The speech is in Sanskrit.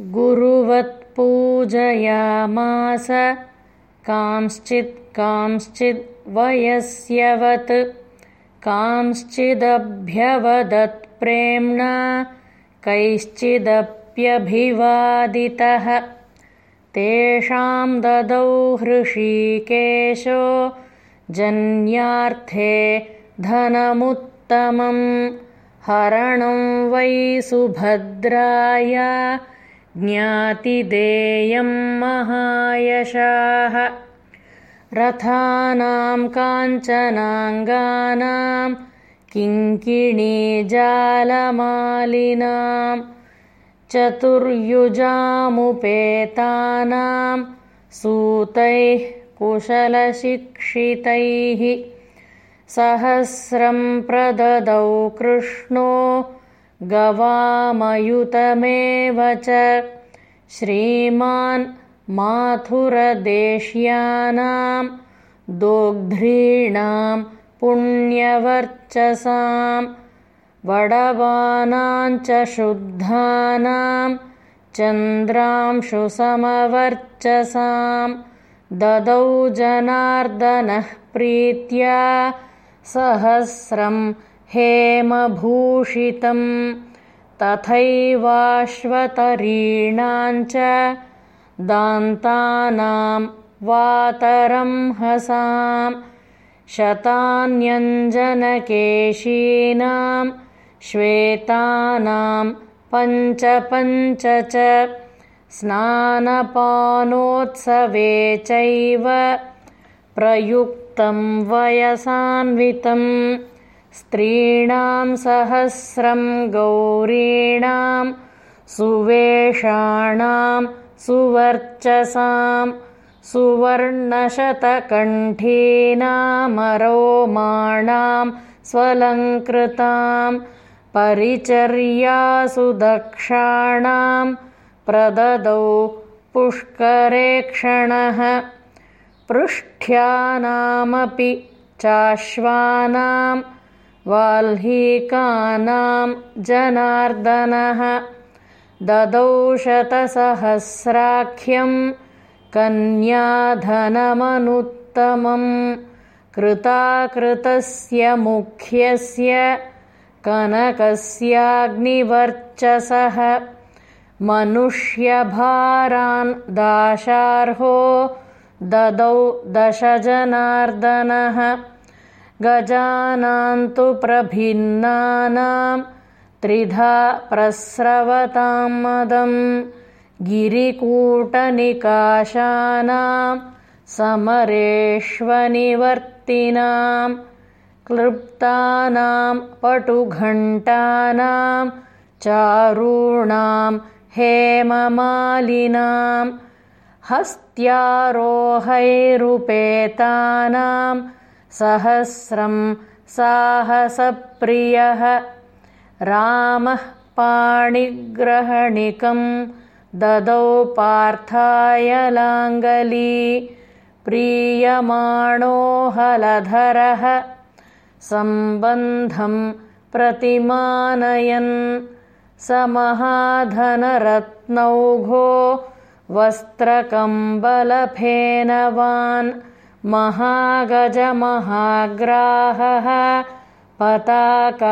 गुरुवत्पूजयामास। कांश्चित् कांश्चिद् वयस्यवत्। कांश्चिदभ्यवदत्प्रेम्णा कैश्चिदप्यभिवादितः। तेषां ददौ हृषीकेशो। जन्यार्थे धनमुत्तमम्। हरणं वै सुभद्राय ज्ञातिदेयं महायशाः। रथानां काञ्चनाङ्गानां किङ्किणीजालमालिनां चतुर्युजामुपेतानां सूतैः कुशलशिक्षितैः। सहस्रं प्रददौ कृष्णो गवामयुतमेव च श्रीमान् माथुरदेश्यानां दोग्ध्रीणां पुण्यवर्चसां वडवानाञ्च शुद्धानां चन्द्रांशुसमवर्चसां ददौ जनार्दनः प्रीत्या सहस्रं हेमभूषितं तथैवाश्वतरीणाञ्च दान्तानां वातरंहसां शतान्यञ्जनकेशीनां श्वेतानां पञ्च पञ्च च स्नानपानोत्सवे चैव प्रयुक्तं वयसान्वितं स्त्रीणां सहस्रं गौरीणां सुवेषाणां सुवर्चसां सुवर्णशतकण्ठीनामरोमाणां स्वलङ्कृतां परिचर्यासु दक्षाणां प्रददौ पुष्करेक्षणः पृष्ठ्यानामपि चाश्वानां वाल्हीकानां जनार्दनः ददौ शतसहस्राख्यं कन्याधनमनुत्तमं कृताकृतस्य मुख्यस्य कनकस्याग्निवर्चसः मनुष्यभारान् दाशार्हो ददौ दशजनार्दनः गजानान्तु प्रभिन्नानां त्रिधा प्रस्रवतां मदं गिरिकूटनिकाशानां समरेष्वनिवर्तिनां क्लृप्तानां पटुघण्टानां चारूणां हेममालिनां हस्त्यारोहैरुपेतानां सहस्रं साहसप्रियः। रामः पाणिग्रहणिकं ददौ पार्थाय लाङ्गली प्रीयमाणो हलधरः। सम्बन्धं प्रतिमानयन् स महाधनरत्नौघो वस्त्रकम्बलफेनवान् महागजमहाग्राहः पताकाशैवलाकुलः